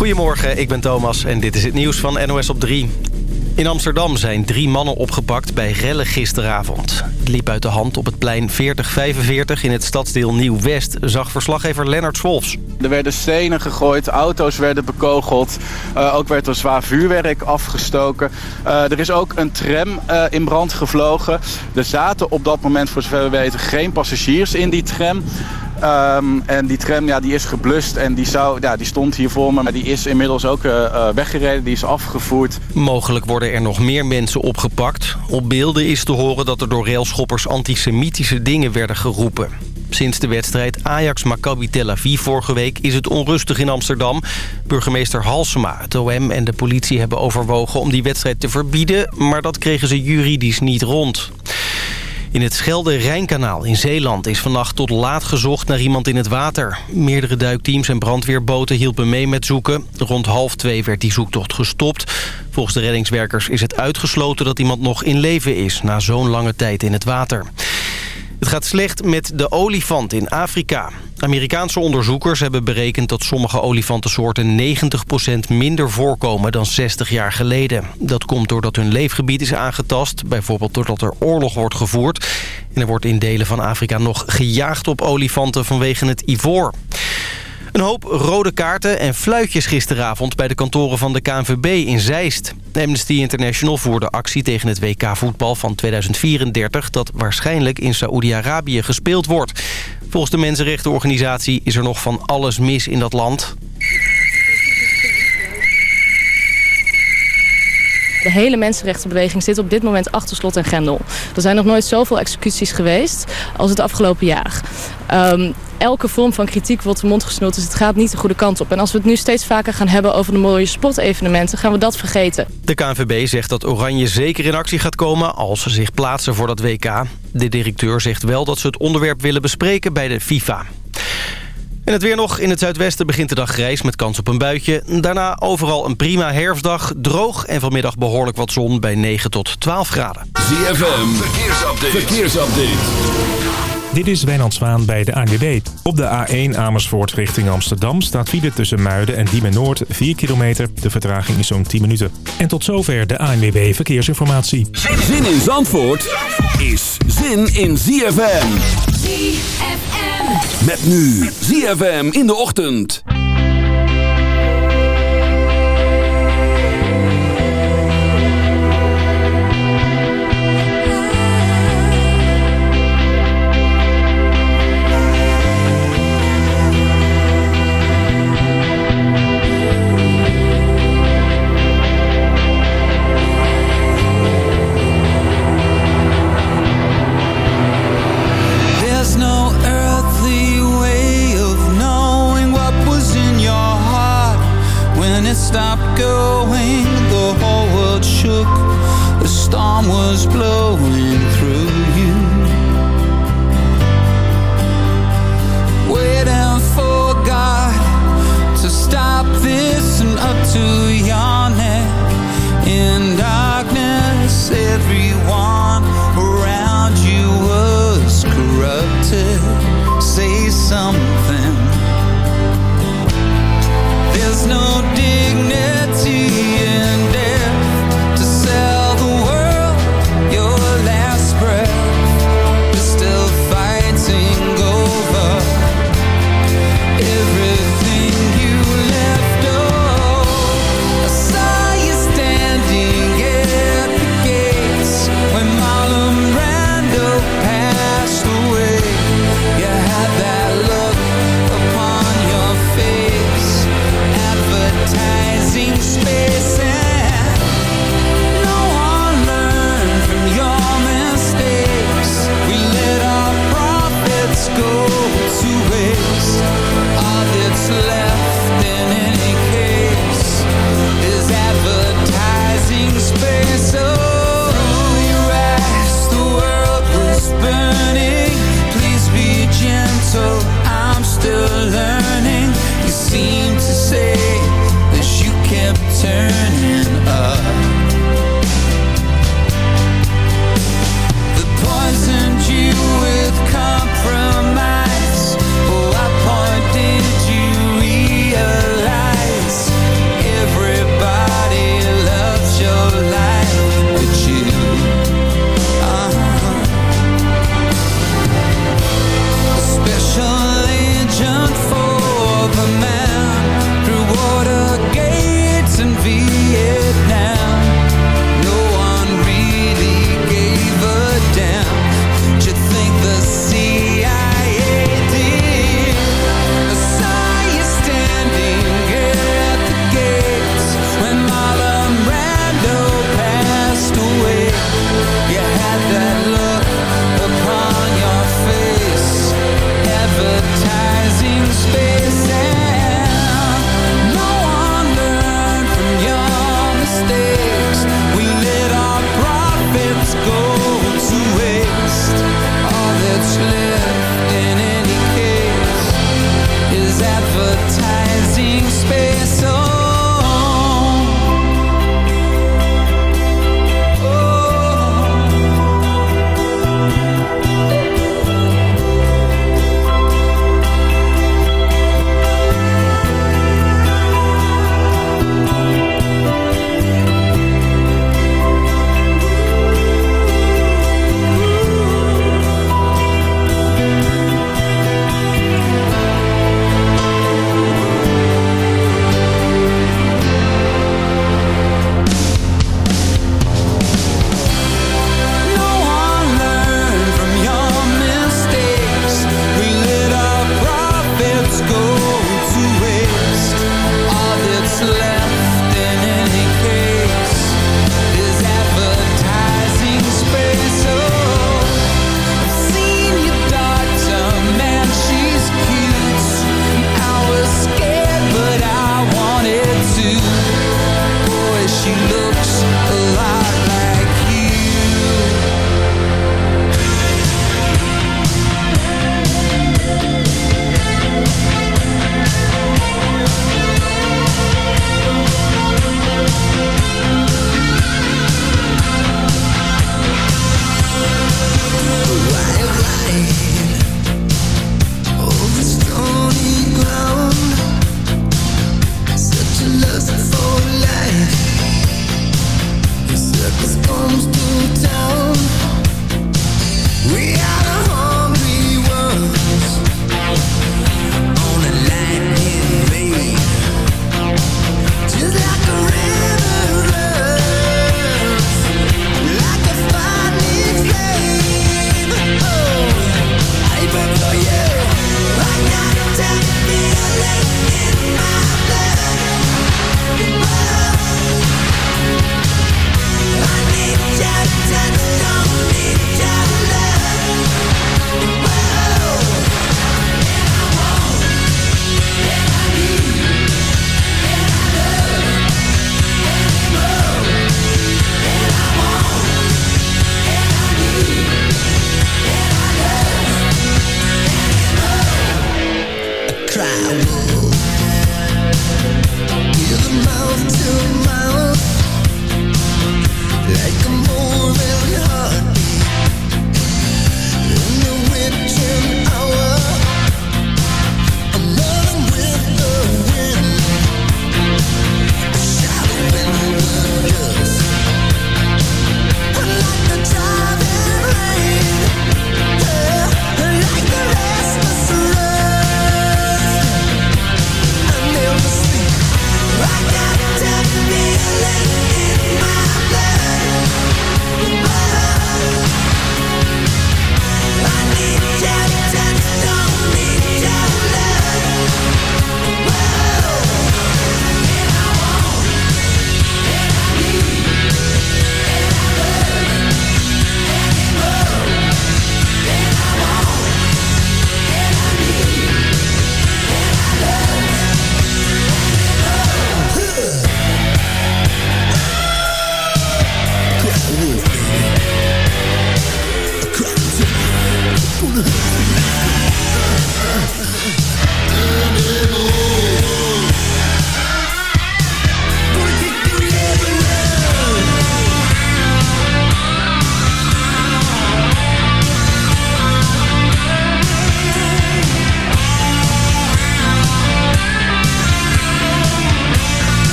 Goedemorgen, ik ben Thomas en dit is het nieuws van NOS op 3. In Amsterdam zijn drie mannen opgepakt bij rellen gisteravond. Het liep uit de hand op het plein 4045 in het stadsdeel Nieuw-West... zag verslaggever Lennart Swolfs. Er werden stenen gegooid, auto's werden bekogeld. Uh, ook werd er zwaar vuurwerk afgestoken. Uh, er is ook een tram uh, in brand gevlogen. Er zaten op dat moment, voor zover we weten, geen passagiers in die tram. Um, en die tram ja, die is geblust en die, zou, ja, die stond hier voor me. Maar die is inmiddels ook uh, weggereden, die is afgevoerd. Mogelijk worden er nog meer mensen opgepakt. Op beelden is te horen dat er door railschoppers antisemitische dingen werden geroepen. Sinds de wedstrijd Ajax-Maccabi Tel Aviv vorige week is het onrustig in Amsterdam. Burgemeester Halsema, het OM en de politie hebben overwogen om die wedstrijd te verbieden... maar dat kregen ze juridisch niet rond. In het Schelde-Rijnkanaal in Zeeland is vannacht tot laat gezocht naar iemand in het water. Meerdere duikteams en brandweerboten hielpen mee met zoeken. Rond half twee werd die zoektocht gestopt. Volgens de reddingswerkers is het uitgesloten dat iemand nog in leven is... na zo'n lange tijd in het water. Het gaat slecht met de olifant in Afrika. Amerikaanse onderzoekers hebben berekend dat sommige olifantensoorten 90% minder voorkomen dan 60 jaar geleden. Dat komt doordat hun leefgebied is aangetast, bijvoorbeeld doordat er oorlog wordt gevoerd. En er wordt in delen van Afrika nog gejaagd op olifanten vanwege het ivoor. Een hoop rode kaarten en fluitjes gisteravond bij de kantoren van de KNVB in Zeist. Amnesty International voerde actie tegen het WK-voetbal van 2034... dat waarschijnlijk in Saoedi-Arabië gespeeld wordt. Volgens de mensenrechtenorganisatie is er nog van alles mis in dat land. De hele mensenrechtenbeweging zit op dit moment achter slot en grendel. Er zijn nog nooit zoveel executies geweest als het afgelopen jaar. Um, elke vorm van kritiek wordt de mond gesnoerd, dus het gaat niet de goede kant op. En als we het nu steeds vaker gaan hebben over de mooie sportevenementen, gaan we dat vergeten. De KNVB zegt dat Oranje zeker in actie gaat komen als ze zich plaatsen voor dat WK. De directeur zegt wel dat ze het onderwerp willen bespreken bij de FIFA. En het weer nog. In het zuidwesten begint de dag grijs met kans op een buitje. Daarna overal een prima herfstdag. Droog en vanmiddag behoorlijk wat zon bij 9 tot 12 graden. ZFM, verkeersupdate. verkeersupdate. Dit is Wijnand Zwaan bij de ANWB. Op de A1 Amersfoort richting Amsterdam staat file tussen Muiden en Diemen Noord 4 kilometer. De vertraging is zo'n 10 minuten. En tot zover de ANWB Verkeersinformatie. Zin in Zandvoort is zin in ZFM. ZFM. Met nu ZFM in de ochtend.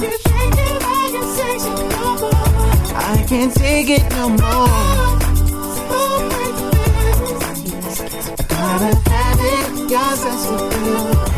I can't take it no more. I gotta have it.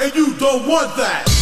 And you don't want that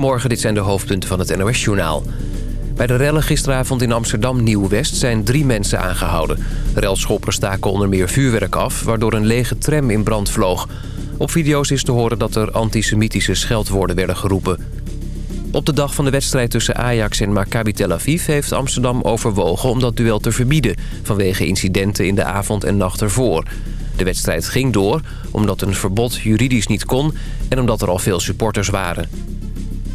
Goedemorgen, dit zijn de hoofdpunten van het NOS-journaal. Bij de rellen gisteravond in Amsterdam Nieuw-West zijn drie mensen aangehouden. Relschoppers staken onder meer vuurwerk af... waardoor een lege tram in brand vloog. Op video's is te horen dat er antisemitische scheldwoorden werden geroepen. Op de dag van de wedstrijd tussen Ajax en Maccabi Tel Aviv... heeft Amsterdam overwogen om dat duel te verbieden... vanwege incidenten in de avond en nacht ervoor. De wedstrijd ging door omdat een verbod juridisch niet kon... en omdat er al veel supporters waren.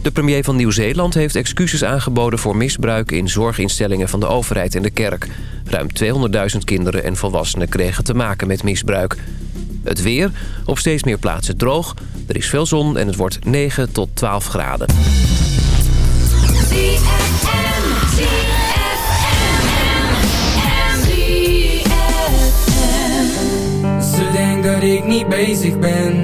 De premier van Nieuw-Zeeland heeft excuses aangeboden voor misbruik... in zorginstellingen van de overheid en de kerk. Ruim 200.000 kinderen en volwassenen kregen te maken met misbruik. Het weer, op steeds meer plaatsen droog. Er is veel zon en het wordt 9 tot 12 graden. Dat ik niet bezig ben.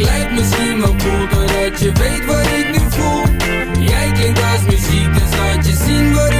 Ik lijk misschien wel cool Doordat je weet wat ik nu voel. Jij klinkt als muziek Dus laat je zien wat ik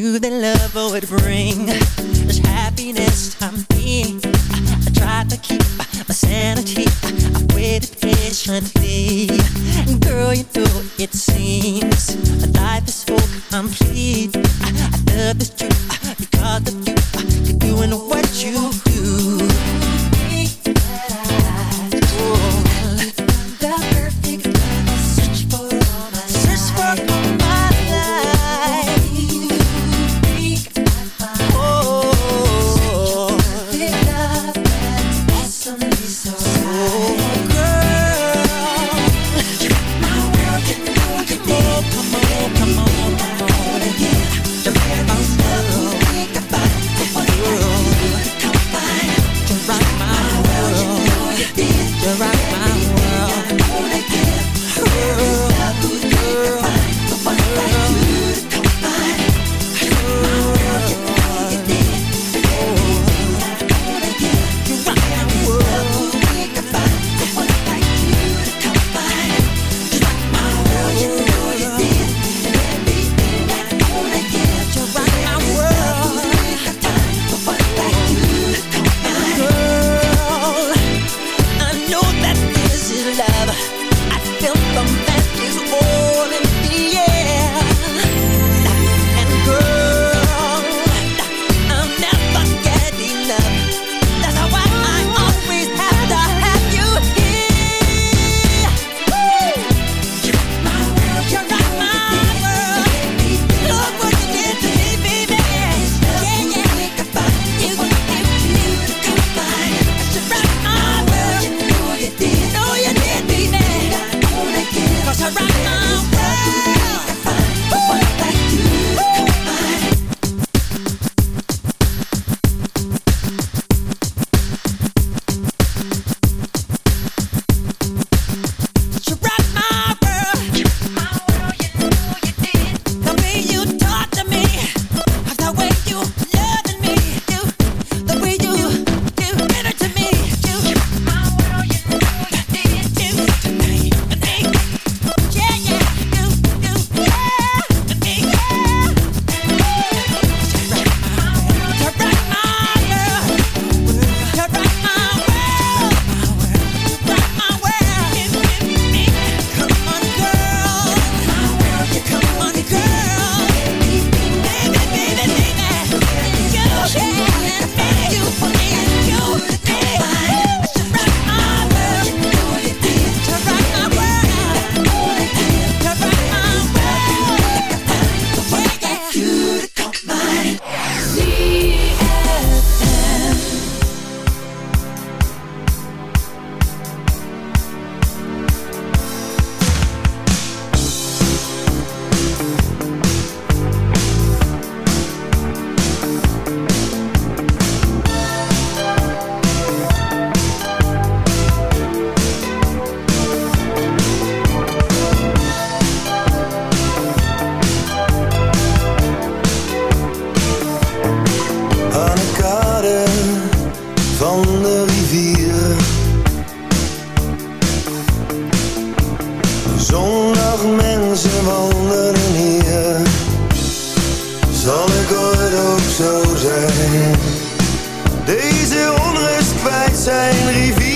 knew that love would bring this happiness Deze onrust kwijt zijn rivier.